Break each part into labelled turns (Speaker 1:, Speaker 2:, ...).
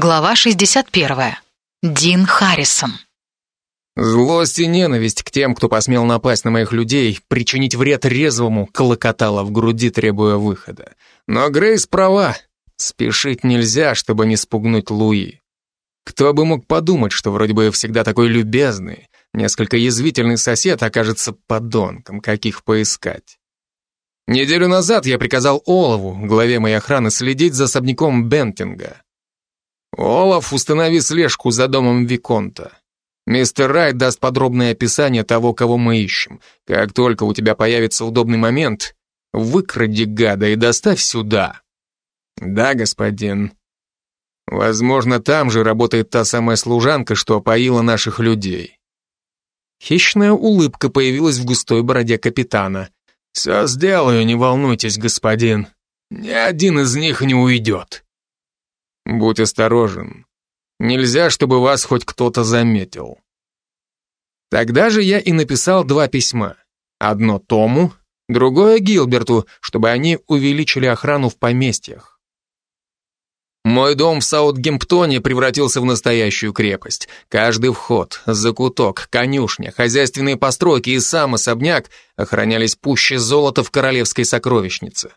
Speaker 1: Глава 61. Дин Харрисон.
Speaker 2: Злость и ненависть к тем, кто посмел напасть на моих людей, причинить вред резвому, колокотала в груди, требуя выхода. Но Грейс права. Спешить нельзя, чтобы не спугнуть Луи. Кто бы мог подумать, что вроде бы всегда такой любезный, несколько язвительный сосед окажется подонком, каких поискать. Неделю назад я приказал Олову, главе моей охраны, следить за особняком Бентинга. Олаф, установи слежку за домом Виконта. Мистер Райт даст подробное описание того, кого мы ищем. Как только у тебя появится удобный момент, выкради гада и доставь сюда. Да, господин. Возможно, там же работает та самая служанка, что поила наших людей. Хищная улыбка появилась в густой бороде капитана. «Все сделаю, не волнуйтесь, господин. Ни один из них не уйдет». «Будь осторожен. Нельзя, чтобы вас хоть кто-то заметил». Тогда же я и написал два письма. Одно Тому, другое Гилберту, чтобы они увеличили охрану в поместьях. Мой дом в Саутгемптоне превратился в настоящую крепость. Каждый вход, закуток, конюшня, хозяйственные постройки и сам особняк охранялись пуще золота в королевской сокровищнице.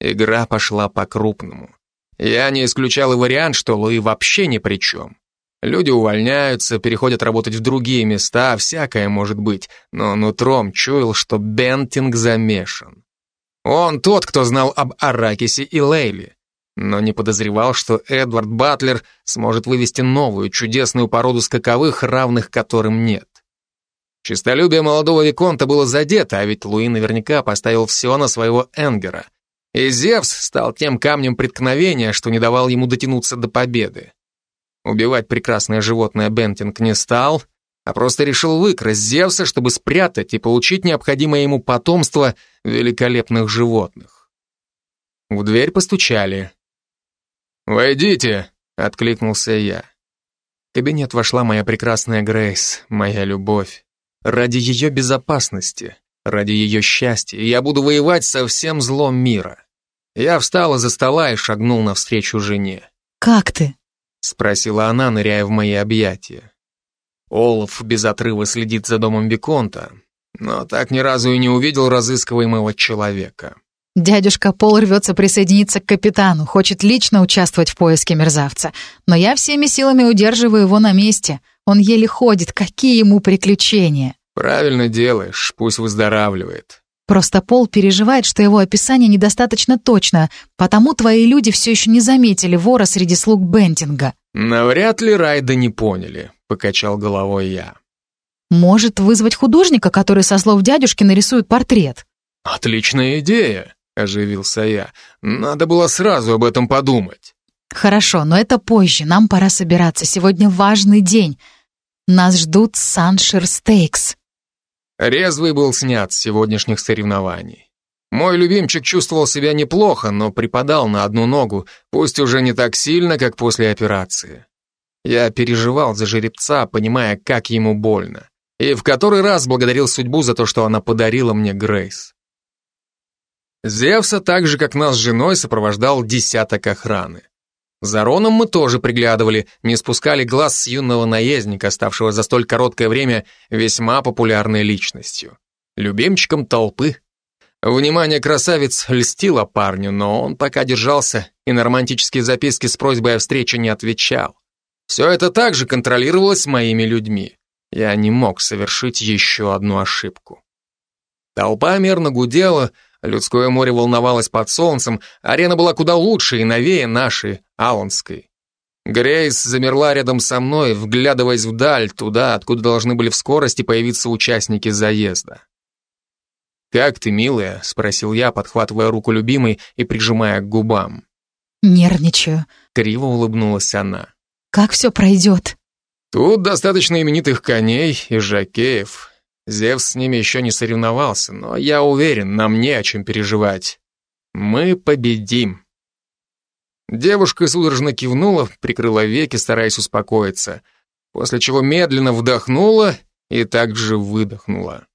Speaker 2: Игра пошла по-крупному. Я не исключал и вариант, что Луи вообще ни при чем. Люди увольняются, переходят работать в другие места, всякое может быть, но нутром чуял, что Бентинг замешан. Он тот, кто знал об Аракисе и Лейли но не подозревал, что Эдвард Батлер сможет вывести новую чудесную породу скаковых, равных которым нет. Чистолюбие молодого Виконта было задето, а ведь Луи наверняка поставил все на своего Энгера. И Зевс стал тем камнем преткновения, что не давал ему дотянуться до победы. Убивать прекрасное животное Бентинг не стал, а просто решил выкрасть Зевса, чтобы спрятать и получить необходимое ему потомство великолепных животных. В дверь постучали. «Войдите!» — откликнулся я. В кабинет вошла моя прекрасная Грейс, моя любовь. Ради ее безопасности, ради ее счастья, я буду воевать со всем злом мира. Я встал из-за стола и шагнул навстречу жене.
Speaker 1: «Как ты?»
Speaker 2: — спросила она, ныряя в мои объятия. Олаф без отрыва следит за домом Виконта, но так ни разу и не увидел разыскиваемого человека.
Speaker 1: Дядюшка Пол рвется присоединиться к капитану, хочет лично участвовать в поиске мерзавца. Но я всеми силами удерживаю его на месте. Он еле ходит, какие ему приключения.
Speaker 2: Правильно делаешь, пусть выздоравливает.
Speaker 1: Просто Пол переживает, что его описание недостаточно точно, потому твои люди все еще не заметили вора среди слуг Бентинга.
Speaker 2: Навряд ли Райда не поняли, покачал головой я.
Speaker 1: Может вызвать художника, который со слов дядюшки нарисует портрет.
Speaker 2: Отличная идея оживился я. Надо было сразу об этом подумать.
Speaker 1: Хорошо, но это позже. Нам пора собираться. Сегодня важный день. Нас ждут Саншир Стейкс.
Speaker 2: Резвый был снят с сегодняшних соревнований. Мой любимчик чувствовал себя неплохо, но припадал на одну ногу, пусть уже не так сильно, как после операции. Я переживал за жеребца, понимая, как ему больно. И в который раз благодарил судьбу за то, что она подарила мне Грейс. Зевса, так же как нас с женой, сопровождал десяток охраны. За Роном мы тоже приглядывали, не спускали глаз с юного наездника, ставшего за столь короткое время весьма популярной личностью. Любимчиком толпы. Внимание красавиц льстило парню, но он пока держался и на романтические записки с просьбой о встрече не отвечал. Все это также контролировалось моими людьми. Я не мог совершить еще одну ошибку. Толпа мерно гудела, Людское море волновалось под солнцем, арена была куда лучше и новее нашей, Аланской. Грейс замерла рядом со мной, вглядываясь вдаль, туда, откуда должны были в скорости появиться участники заезда. «Как ты, милая?» — спросил я, подхватывая руку любимой и прижимая к губам.
Speaker 1: «Нервничаю», —
Speaker 2: криво улыбнулась она.
Speaker 1: «Как все пройдет?»
Speaker 2: «Тут достаточно именитых коней и жакеев. Зевс с ними еще не соревновался, но я уверен, нам не о чем переживать. Мы победим. Девушка судорожно кивнула, прикрыла веки, стараясь успокоиться, после чего медленно вдохнула и также выдохнула.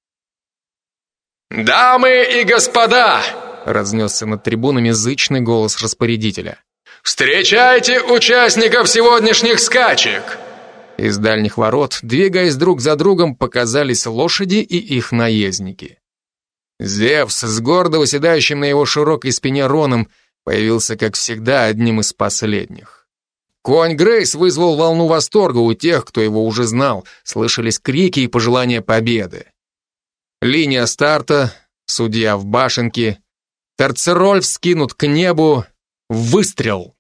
Speaker 2: «Дамы и господа!» — разнесся над трибунами зычный голос распорядителя.
Speaker 3: Встречайте участников сегодняшних скачек!»
Speaker 2: Из дальних ворот, двигаясь друг за другом, показались лошади и их наездники. Зевс с гордо выседающим на его широкой спине Роном появился, как всегда, одним из последних. Конь Грейс вызвал волну восторга у тех, кто его уже знал, слышались крики и пожелания победы. Линия старта, судья в башенке, Терцероль вскинут к небу, выстрел.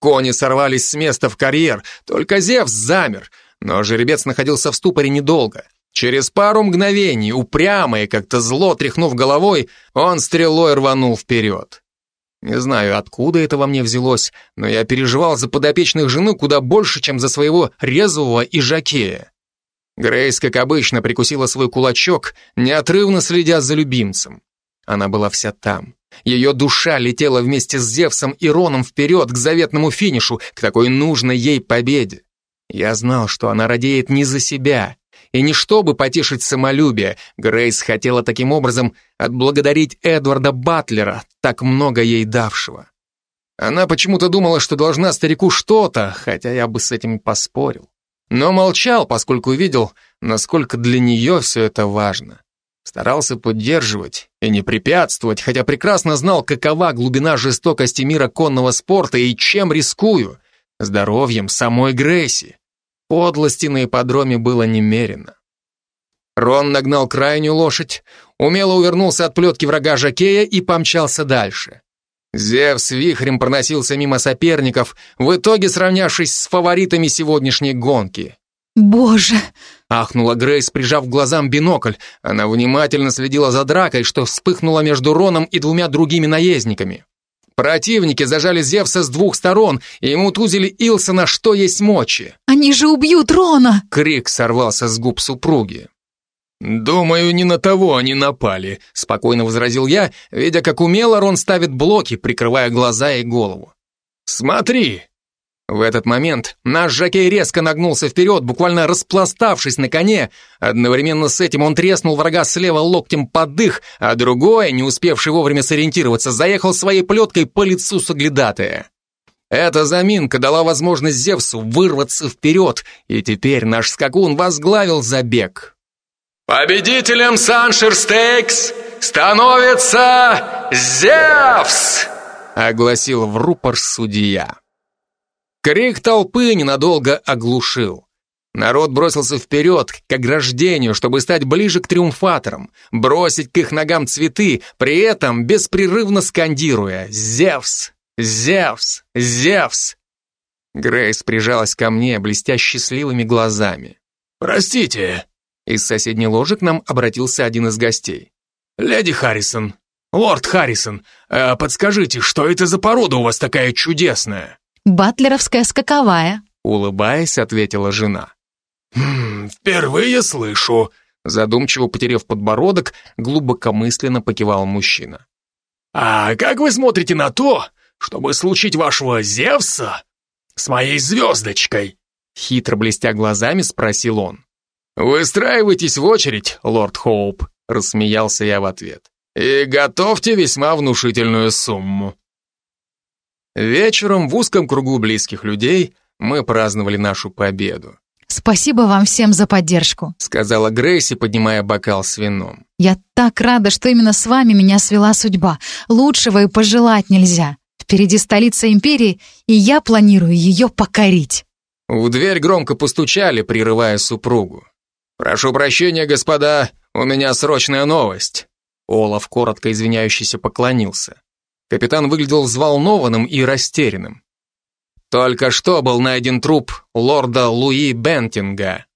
Speaker 2: Кони сорвались с места в карьер, только Зевс замер, но жеребец находился в ступоре недолго. Через пару мгновений, упрямо и как-то зло тряхнув головой, он стрелой рванул вперед. Не знаю, откуда это во мне взялось, но я переживал за подопечных жены куда больше, чем за своего резвого и жакея. Грейс, как обычно, прикусила свой кулачок, неотрывно следя за любимцем. Она была вся там. Ее душа летела вместе с Зевсом и Роном вперед к заветному финишу, к такой нужной ей победе. Я знал, что она радеет не за себя, и не чтобы потешить самолюбие, Грейс хотела таким образом отблагодарить Эдварда Батлера, так много ей давшего. Она почему-то думала, что должна старику что-то, хотя я бы с этим поспорил. Но молчал, поскольку видел, насколько для нее все это важно. Старался поддерживать и не препятствовать, хотя прекрасно знал, какова глубина жестокости мира конного спорта и чем рискую. Здоровьем самой Грейси. Подлости на ипподроме было немерено. Рон нагнал крайнюю лошадь, умело увернулся от плетки врага Жакея и помчался дальше. Зевс вихрем проносился мимо соперников, в итоге сравнявшись с фаворитами сегодняшней гонки.
Speaker 1: «Боже!»
Speaker 2: — ахнула Грейс, прижав к глазам бинокль. Она внимательно следила за дракой, что вспыхнула между Роном и двумя другими наездниками. Противники зажали Зевса с двух сторон, и ему тузили Илсона что есть мочи.
Speaker 1: «Они же убьют Рона!»
Speaker 2: Крик сорвался с губ супруги. «Думаю, не на того они напали», — спокойно возразил я, видя, как умело Рон ставит блоки, прикрывая глаза и голову. «Смотри!» В этот момент наш Жакей резко нагнулся вперед, буквально распластавшись на коне. Одновременно с этим он треснул врага слева локтем под дых, а другой, не успевший вовремя сориентироваться, заехал своей плеткой по лицу соглядатая. Эта заминка дала возможность Зевсу вырваться вперед, и теперь наш скакун возглавил забег.
Speaker 3: Победителем Саншир Стейкс становится Зевс!
Speaker 2: Огласил в рупор судья. Крик толпы ненадолго оглушил. Народ бросился вперед, к ограждению, чтобы стать ближе к триумфаторам, бросить к их ногам цветы, при этом беспрерывно скандируя «Зевс! Зевс! Зевс!». Грейс прижалась ко мне, блестя счастливыми глазами.
Speaker 3: «Простите»,
Speaker 2: из соседней ложи к нам обратился один из гостей.
Speaker 3: «Леди Харрисон, лорд Харрисон, э, подскажите, что это за порода у вас такая чудесная?»
Speaker 1: «Батлеровская скаковая», —
Speaker 2: улыбаясь, ответила жена.
Speaker 3: «Хм, впервые слышу», —
Speaker 2: задумчиво потеряв подбородок, глубокомысленно покивал мужчина.
Speaker 3: «А как вы смотрите на то, чтобы случить вашего Зевса с моей звездочкой?»
Speaker 2: Хитро блестя глазами спросил он. «Выстраивайтесь в очередь, лорд Хоуп», — рассмеялся я в ответ. «И готовьте весьма внушительную сумму». Вечером в узком кругу близких людей мы праздновали нашу победу.
Speaker 1: «Спасибо вам всем за поддержку», —
Speaker 2: сказала Грейси, поднимая бокал с вином.
Speaker 1: «Я так рада, что именно с вами меня свела судьба. Лучшего и пожелать нельзя. Впереди столица империи, и я планирую ее покорить».
Speaker 2: В дверь громко постучали, прерывая супругу. «Прошу прощения, господа, у меня срочная новость». Олаф коротко извиняющийся поклонился. Капитан выглядел взволнованным и растерянным. Только что был найден труп лорда Луи Бентинга.